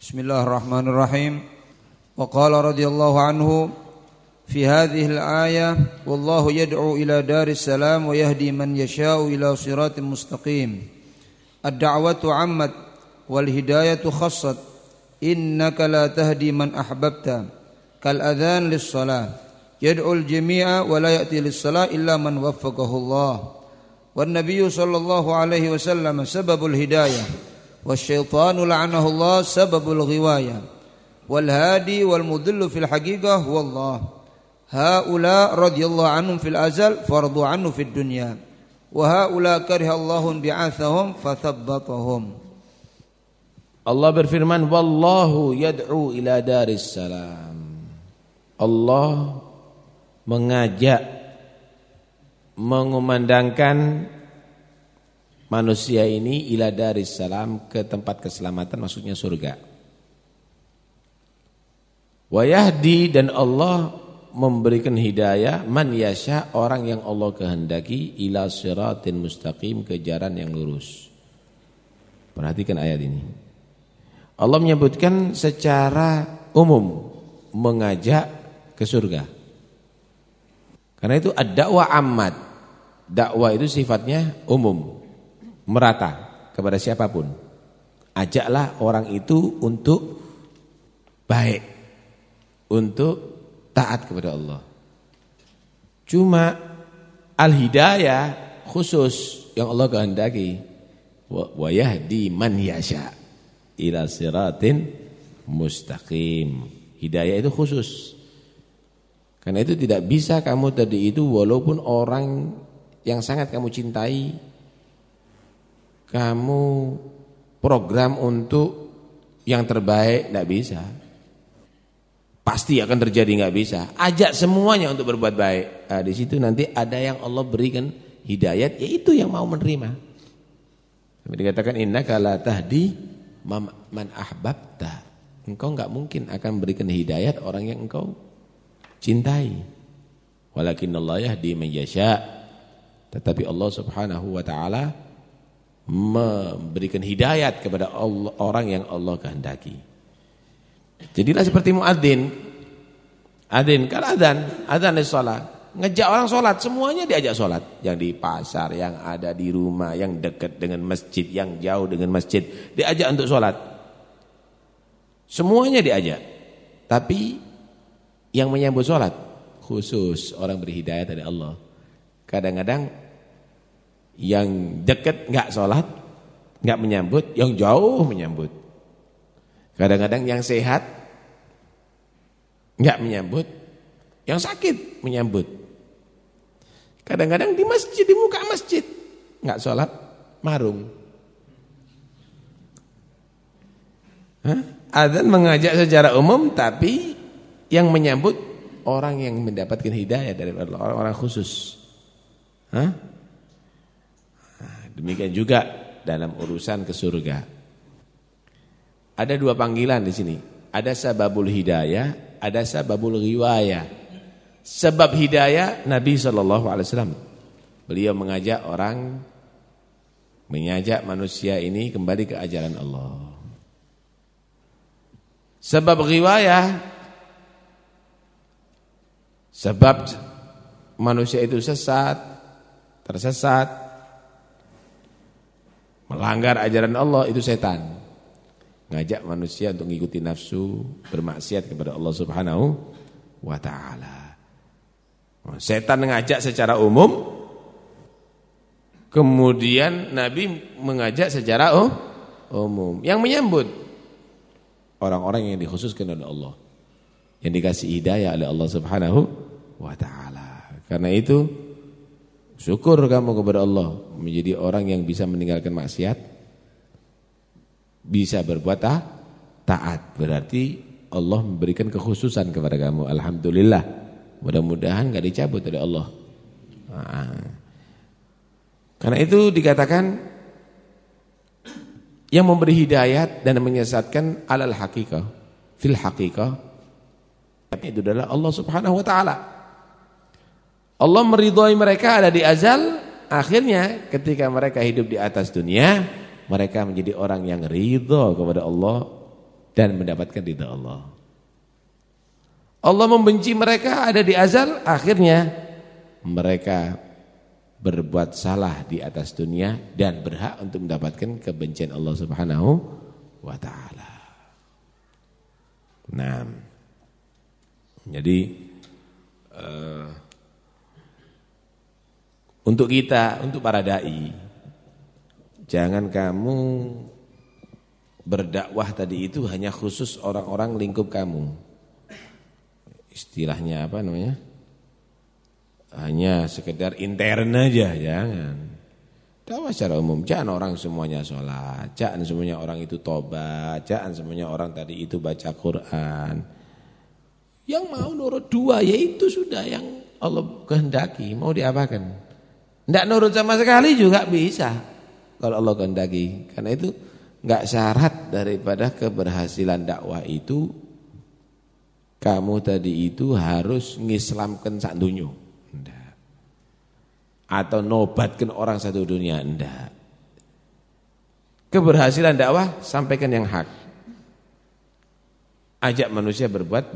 بسم الله الرحمن الرحيم وقال رضي الله عنه في هذه الآية والله يدعو إلى دار السلام ويهدي من يشاء إلى صراط مستقيم الدعوة عمت والهداية خصت إنك لا تهدي من أحببت كالأذان للصلاة يدعو الجميع ولا يأتي للصلاة إلا من وفقه الله والنبي صلى الله عليه وسلم سبب الهداية والشيطان لعنه الله سبب الغواية والهادي والمضل في الحقيقة هو الله هؤلاء رضي الله عنهم في الأزل فرضوا عنه في الدنيا وهؤلاء كره الله انبعاثهم فثبطهم Allah berfirman wallahu yad'u ila daris salam. Allah mengajak mengumandangkan manusia ini ila daris salam ke tempat keselamatan maksudnya surga. Wa yahdi dan Allah memberikan hidayah man yasha orang yang Allah kehendaki ila siratin mustaqim ke jalan yang lurus. Perhatikan ayat ini. Allah menyebutkan secara umum mengajak ke surga. Karena itu ad-dakwah ammat. Dakwah itu sifatnya umum, merata kepada siapa pun. Ajaklah orang itu untuk baik, untuk taat kepada Allah. Cuma al-hidayah khusus yang Allah kehendaki wa yahdi man yasha ila siratin mustaqim. Hidayah itu khusus. Karena itu tidak bisa kamu tadi itu walaupun orang yang sangat kamu cintai kamu program untuk yang terbaik tidak bisa. Pasti akan terjadi nggak bisa. Ajak semuanya untuk berbuat baik. Nah, di situ nanti ada yang Allah berikan hidayat yaitu yang mau menerima. Tapi dikatakan innaka la tahdi man ahbabta. Engkau enggak mungkin akan memberikan hidayat orang yang engkau cintai. Walakin Allah yahdi man yasha. Tetapi Allah Subhanahu wa taala memberikan hidayat kepada Allah, orang yang Allah kehendaki. Jadilah seperti muadzin. Adin kan adzan, adzan salat. Ngejak orang sholat, semuanya diajak sholat. Yang di pasar, yang ada di rumah, yang dekat dengan masjid, yang jauh dengan masjid. Diajak untuk sholat. Semuanya diajak. Tapi yang menyambut sholat, khusus orang berhidayah dari Allah. Kadang-kadang yang dekat nggak sholat, nggak menyambut, yang jauh menyambut. Kadang-kadang yang sehat nggak menyambut, yang sakit menyambut. Kadang-kadang di masjid, di muka masjid. Enggak sholat, marung. Hah? Adzan mengajak secara umum tapi yang menyambut orang yang mendapatkan hidayah dari orang-orang khusus. Hah? Demikian juga dalam urusan ke surga. Ada dua panggilan di sini. Ada sababul hidayah, ada sababul riwayah. Sebab hidayah Nabi SAW Beliau mengajak orang Mengajak manusia ini kembali ke ajaran Allah Sebab riwayah Sebab manusia itu sesat Tersesat Melanggar ajaran Allah itu setan. Ngajak manusia untuk mengikuti nafsu Bermaksiat kepada Allah subhanahu wa ta'ala. Setan mengajak secara umum Kemudian Nabi mengajak secara umum. Yang menyambut Orang-orang yang dikhususkan oleh Allah. Yang dikasih hidayah oleh Allah subhanahu wa ta'ala. Karena itu Syukur kamu kepada Allah Menjadi orang yang bisa meninggalkan maksiat Bisa berbuat taat Berarti Allah memberikan kekhususan kepada kamu Alhamdulillah Mudah-mudahan nggak dicabut oleh Allah. Nah. Karena itu dikatakan yang memberi hidayat dan menyesatkan alal hakikah, fil hakikah itu adalah Allah Subhanahu wa taala. Allah meridhoi mereka ada di azal, akhirnya ketika mereka hidup di atas dunia, mereka menjadi orang yang ridho kepada Allah dan mendapatkan ridha Allah. Allah membenci mereka ada di azal, akhirnya mereka berbuat salah di atas dunia dan berhak untuk mendapatkan kebencian Allah Subhanahu wa taala. Nah, jadi uh, untuk kita, untuk para dai, jangan kamu berdakwah tadi itu hanya khusus orang-orang lingkup kamu. Istilahnya apa namanya? hanya sekedar intern aja, jangan. Dakwah secara umum, jangan orang semuanya sholat, jangan semuanya orang itu tobat, jangan semuanya orang tadi itu baca Quran. Yang mau nurut dua, yaitu sudah yang Allah kehendaki, mau diapakan. Tidak nurut sama sekali juga bisa, kalau Allah kehendaki. Karena itu nggak syarat daripada keberhasilan dakwah itu, kamu tadi itu harus ngislamkan sak dunia atau nobatkan orang satu dunia enggak. Keberhasilan dakwah sampaikan yang hak. Ajak manusia berbuat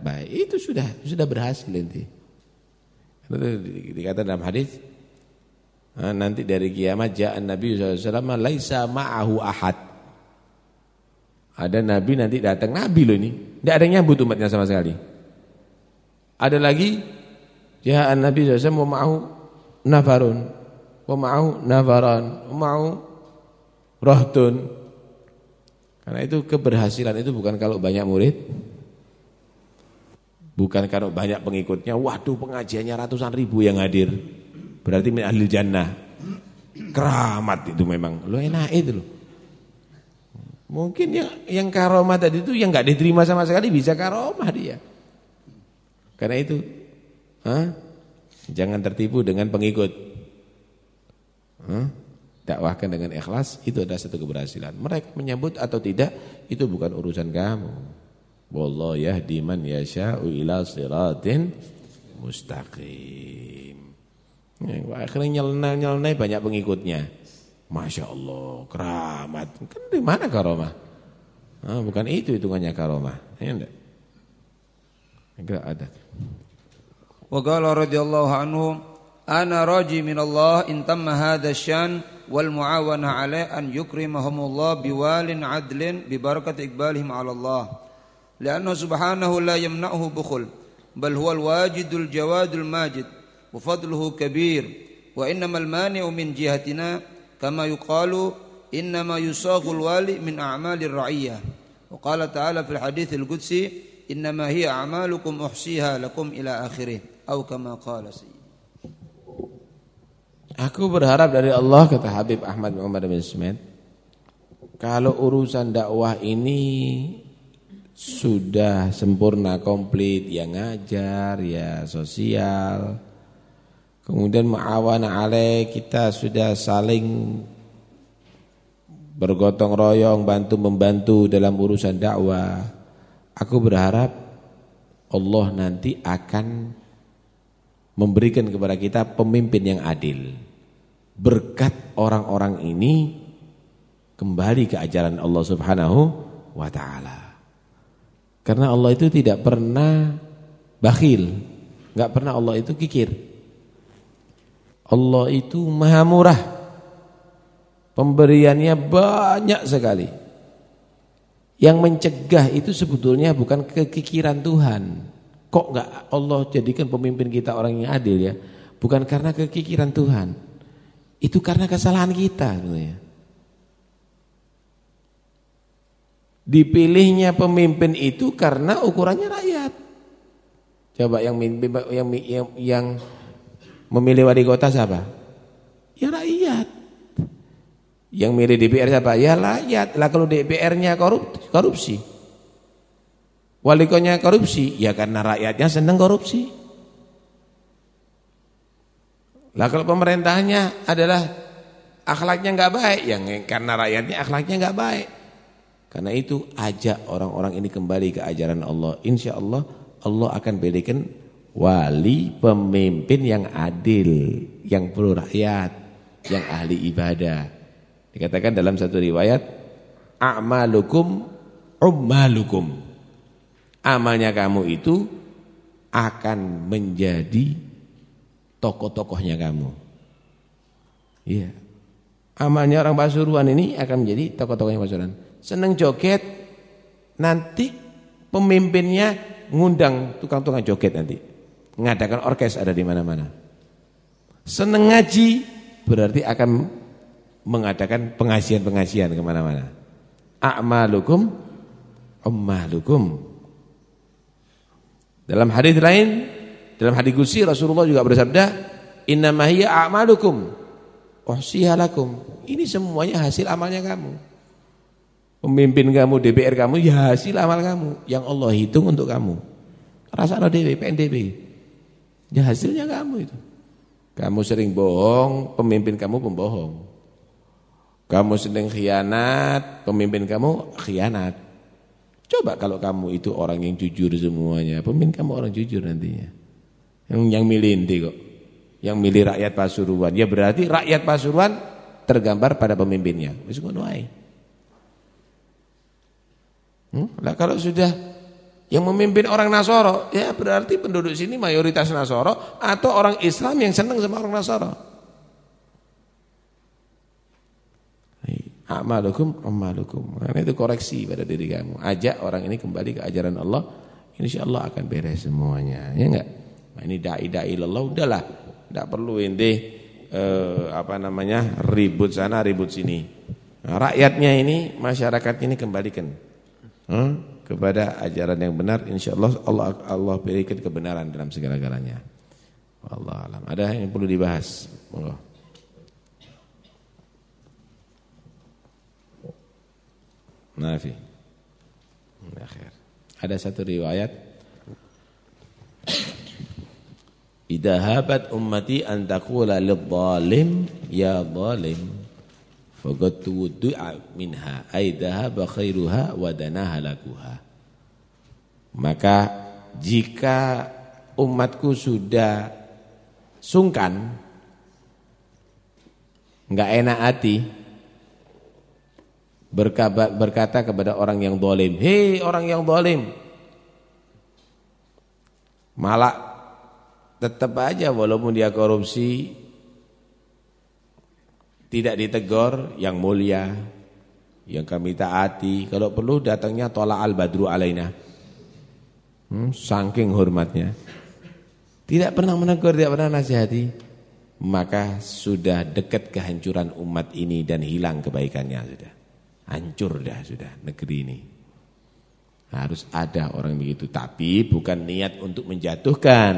baik. Itu sudah sudah berhasil nanti. Dikata dalam hadis nanti dari kiamat ja'an Nabi SAW laisa ma'ahu ahad. Ada nabi nanti datang. Nabi loh ini. Tidak ada yang nyambut umatnya sama sekali. Ada lagi ja'an Nabi SAW ma'ahu nafarun. Wa ma'ahu nafaran. Wa ma'ahu rahtun. Karena itu keberhasilan itu bukan kalau banyak murid. Bukan kalau banyak pengikutnya. Waduh pengajiannya ratusan ribu yang hadir berarti min jannah keramat itu memang lo enak itu loh mungkin yang yang karomah tadi itu yang nggak diterima sama sekali bisa karomah dia karena itu Hah? Jangan tertipu dengan pengikut. Hmm? Dakwahkan dengan ikhlas itu adalah satu keberhasilan. Mereka menyambut atau tidak itu bukan urusan kamu. Wallahu yahdi man yasha'u ila siratin mustaqim. Ya, akhirnya nyelenai-nyelenai banyak pengikutnya. Masya Allah, keramat. Kan di mana karomah? Nah, bukan itu hitungannya karomah. Ya enggak? Enggak ada. Wa gala radiyallahu anhu, ana raji minallah intamma hadha syan wal muawana alaih an yukrimahumullah biwalin adlin bibarakat ikbalihim ala Allah. Lianna subhanahu la yamna'uhu bukhul, bal huwal wajidul jawadul majid. وفضله كبير kabir wa من mani'u min jihatina kama yuqalu innama من wali min a'malir ra'iyah. Wa qala ta'ala fil هي qudsi innama hiya a'malukum uhsiha lakum ila قال atau kama Aku berharap dari Allah kata Habib Ahmad Muhammad bin Smith kalau urusan dakwah ini sudah sempurna komplit ya ngajar ya sosial kemudian ma'awana alaih kita sudah saling bergotong royong bantu membantu dalam urusan dakwah aku berharap Allah nanti akan memberikan kepada kita pemimpin yang adil. Berkat orang-orang ini kembali ke ajaran Allah Subhanahu wa taala. Karena Allah itu tidak pernah bakhil, enggak pernah Allah itu kikir. Allah itu maha murah. Pemberiannya banyak sekali. Yang mencegah itu sebetulnya bukan kekikiran Tuhan, Kok enggak Allah jadikan pemimpin kita orang yang adil ya? Bukan karena kekikiran Tuhan. Itu karena kesalahan kita sebenarnya. Dipilihnya pemimpin itu karena ukurannya rakyat. Coba yang yang yang, yang memilih wali kota siapa? Ya rakyat. Yang milih DPR siapa? Ya rakyat. Lah kalau DPR-nya korup, korupsi. Wali kotanya korupsi, ya karena rakyatnya senang korupsi. Lah kalau pemerintahnya adalah akhlaknya nggak baik, yang karena rakyatnya akhlaknya nggak baik. Karena itu ajak orang-orang ini kembali ke ajaran Allah. Insya Allah Allah akan berikan wali pemimpin yang adil, yang pro rakyat, yang ahli ibadah. Dikatakan dalam satu riwayat, a'malukum ummalukum. Amalnya kamu itu akan menjadi tokoh-tokohnya kamu. Iya. Amalnya orang Pasuruan ini akan menjadi tokoh-tokohnya Pasuruan. Senang joget, nanti pemimpinnya ngundang tukang-tukang joget nanti. Ngadakan orkes ada di mana-mana. Senang ngaji, berarti akan mengadakan pengajian-pengajian ke mana-mana. A'malukum, ummalukum. Dalam hadis lain, dalam hadis kursi Rasulullah juga bersabda, "Innamahiyya a'malukum uhsihalakum." Ini semuanya hasil amalnya kamu. Pemimpin kamu, DPR kamu, ya hasil amal kamu yang Allah hitung untuk kamu. Rasa DW, PNDB. Ya hasilnya kamu itu. Kamu sering bohong, pemimpin kamu pembohong. Kamu sering khianat, pemimpin kamu khianat. Coba kalau kamu itu orang yang jujur semuanya, pemimpin kamu orang jujur nantinya. Yang yang milih inti kok. Yang milih rakyat Pasuruan. Ya berarti rakyat Pasuruan tergambar pada pemimpinnya. Wis ngono ae. Hmm? Lah kalau sudah yang memimpin orang Nasoro, ya berarti penduduk sini mayoritas Nasoro atau orang Islam yang senang sama orang Nasoro. Amalukum amalukum. Karena itu koreksi pada diri kamu. Ajak orang ini kembali ke ajaran Allah, insya Allah akan beres semuanya. Ya enggak? Nah, ini dai-dai Allah udahlah. Enggak perlu ente eh, apa namanya? ribut sana, ribut sini. Nah, rakyatnya ini, masyarakat ini kembalikan hmm, kepada ajaran yang benar, insya Allah Allah berikan kebenaran dalam segala-galanya. Allah alam. Ada yang perlu dibahas? Monggo. Nafi. Akhir. Ada satu riwayat Idza habat ummati an taqula lidh-dhalim ya dhalim faqad tudu'a minha ay dhahaba khairuha wa Maka jika umatku sudah sungkan enggak enak hati berkata kepada orang yang dolim, hei orang yang dolim, malah tetap aja walaupun dia korupsi tidak ditegur yang mulia, yang kami taati, kalau perlu datangnya tolak al-badru alaina. Hmm, saking hormatnya. Tidak pernah menegur, tidak pernah nasihati. Maka sudah dekat kehancuran umat ini dan hilang kebaikannya sudah. Hancur dah sudah negeri ini. Harus ada orang begitu, tapi bukan niat untuk menjatuhkan,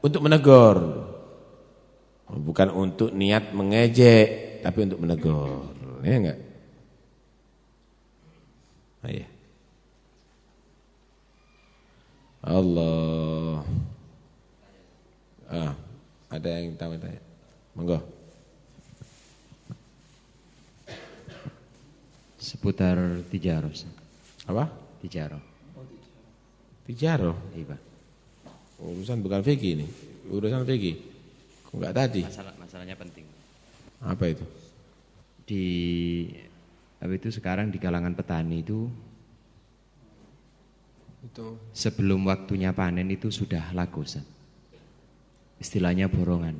untuk menegur. Bukan untuk niat mengejek, tapi untuk menegur. Ya enggak? Ah, iya. Allah. Ah, ada yang tahu tanya? Monggo. seputar Tijaro. Apa? Tijaro. Tijaro? Iya, Pak. Urusan bukan fikih ini. Urusan fikih. Enggak tadi? Masalah masalahnya penting. Apa itu? Di apa itu sekarang di kalangan petani itu itu sebelum waktunya panen itu sudah laku, Ustaz. Istilahnya borongan.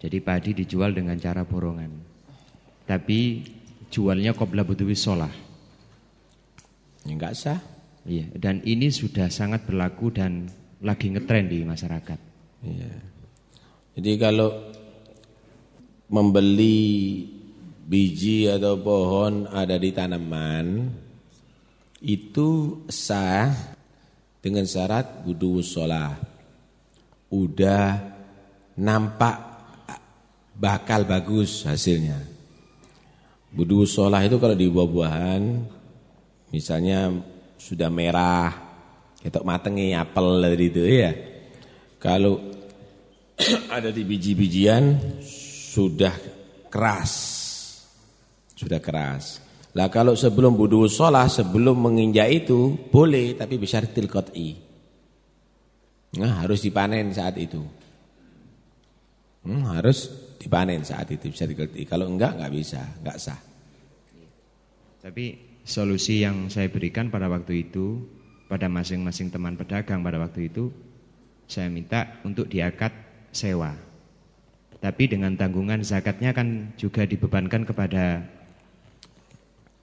Jadi padi dijual dengan cara borongan. Tapi jualnya qabla butuhi sholah. Ya enggak sah. Iya, dan ini sudah sangat berlaku dan lagi ngetren di masyarakat. Iya. Jadi kalau membeli biji atau pohon ada di tanaman itu sah dengan syarat budu sholah. Udah nampak bakal bagus hasilnya. Budu sholah itu kalau di buah-buahan Misalnya sudah merah Ketok matengi apel dari itu ya Kalau ada di biji-bijian Sudah keras Sudah keras Lah kalau sebelum budu sholah Sebelum menginjak itu Boleh tapi bisa tilkot'i Nah harus dipanen saat itu hmm, Harus dipanen saat itu bisa digerti. Kalau enggak enggak bisa, enggak sah. Tapi solusi yang saya berikan pada waktu itu pada masing-masing teman pedagang pada waktu itu saya minta untuk diakad sewa. Tapi dengan tanggungan zakatnya kan juga dibebankan kepada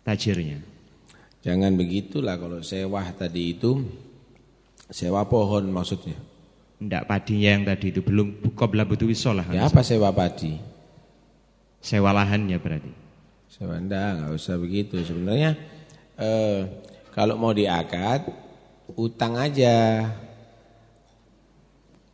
tajirnya. Jangan begitulah kalau sewa tadi itu sewa pohon maksudnya. Tidak padinya yang tadi itu belum qabla butuh wisolah. Ya apa sewa padi? Sewa lahannya berarti. Sewa enggak, enggak usah begitu. Sebenarnya eh, kalau mau diakad utang aja.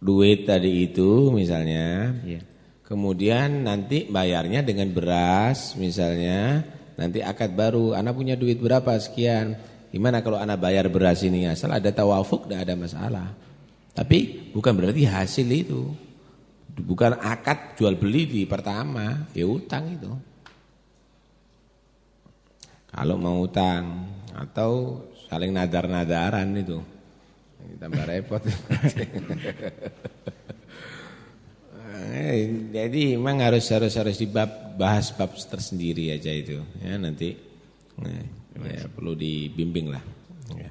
Duit tadi itu misalnya. Iya. Kemudian nanti bayarnya dengan beras misalnya, nanti akad baru, anak punya duit berapa sekian. Gimana kalau anak bayar beras ini asal ada tawafuk tidak ada masalah. Tapi bukan berarti hasil itu. Bukan akad jual beli di pertama, ya utang itu. Kalau mau utang atau saling nadar-nadaran itu. Tambah repot. Eh, jadi memang harus harus harus dibahas bab tersendiri aja itu ya nanti nah, ya, perlu dibimbing lah ya.